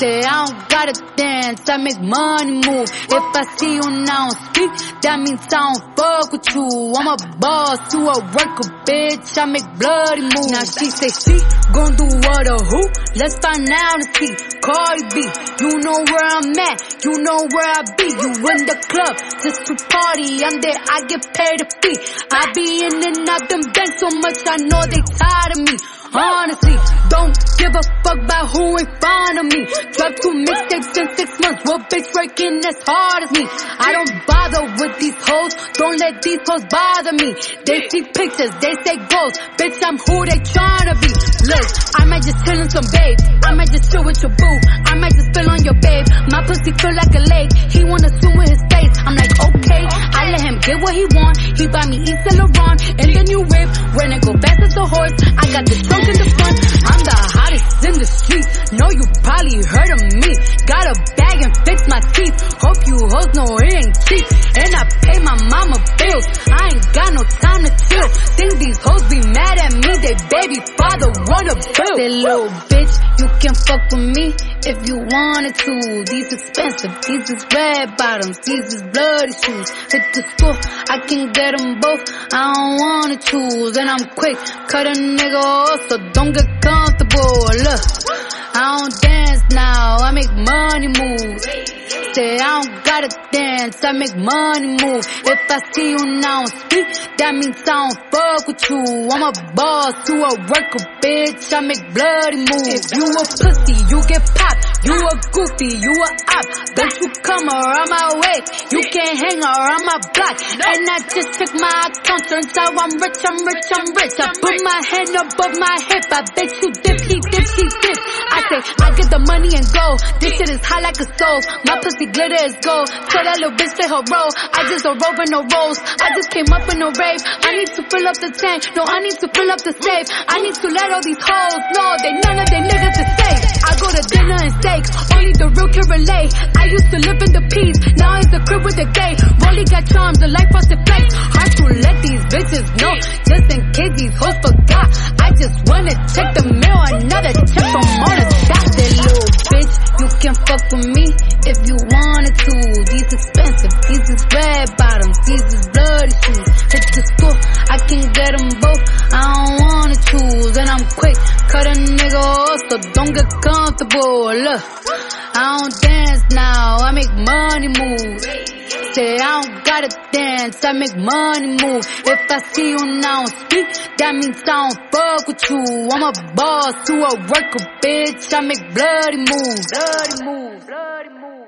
I don't gotta dance, I make money move. If I see you now speak, that means I don't fuck with you. I'm a boss, you a worker, bitch. I make bloody moves. Now she say she gon' do what or who? Let's find out and see. Cardi B, you know where I'm at, you know where I be. You in the club just to party. I'm there, I get paid a fee. I be in and out them banks so much, I know they tired of me. Honestly, don't give a fuck about who in front of me. Drop two mixtapes in six months. What bitch working as hard as me? I don't bother with these hoes. Don't let these hoes bother me. They see pictures, they say goals. Bitch, I'm who they tryna be. Look, I might just chill in some BAPE. I might just chill with your boo. I might just spill on your babe. My pussy feel like a lake. He wanna swim with his face. I'm like, okay. I let him get what he want. He buy me Yves Saint Laurent and the new whip. When it go fast as a horse, I got the hoes know it ain't cheap. And I pay my mama bills. I ain't got no time to chill. Think these hoes be mad at me. They baby father wanna bill. That little bitch, you can fuck with me if you wanted to. These expensive, these is red bottoms, these is bloody shoes. Hit the school, I can get them both. I don't wanna choose, and I'm quick, cut a nigga off, so don't get comfortable. Look, I don't dance now, I make money move. I don't gotta dance, I make money move. If I see you now speak, that means I don't fuck with you. I'm a boss, you a worker, bitch. I make bloody moves. If you a pussy, you get popped. You a goofy, you a op. Don't you come around my way. You can't hang around my block. And I just check my account, turns out I'm rich, I'm rich, I'm rich. I put my hand above my hip. I bet you dip, he dip, dip. I say, I get the money and go. This shit is hot like a stove. My pussy glitter is gold. Tell that little bitch play her role. I just don't roll with no rolls. I just came up in a Wraith. I need to fill up the tank. No, I need to fill up the safe. I need to let all these hoes know they none of they niggas is safe. I used to live in the peace. Now it's the crib with the gay. Rolly got charms, the life frosted flakes. Hard to let these bitches know. Just in case these hoes forgot. I just wanna check the mail. Another check from all the dots. That little bitch, you can fuck with me if you wanted to. These expensive, these is red bottoms, these is bloody shoes. Hit the school, I can get them both. I don't wanna choose, and I'm quick, cut a nigga off, so don't get comfortable. Look, I don't dance now, I make money move. Say I don't gotta dance, I make money move. If I see you now speak, that means I don't fuck with you. I'm a boss, you a worker, bitch. I make bloody moves. Bloody moves. Bloody moves.